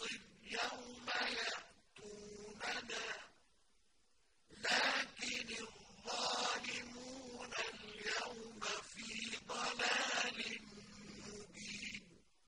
sleep. Yeah.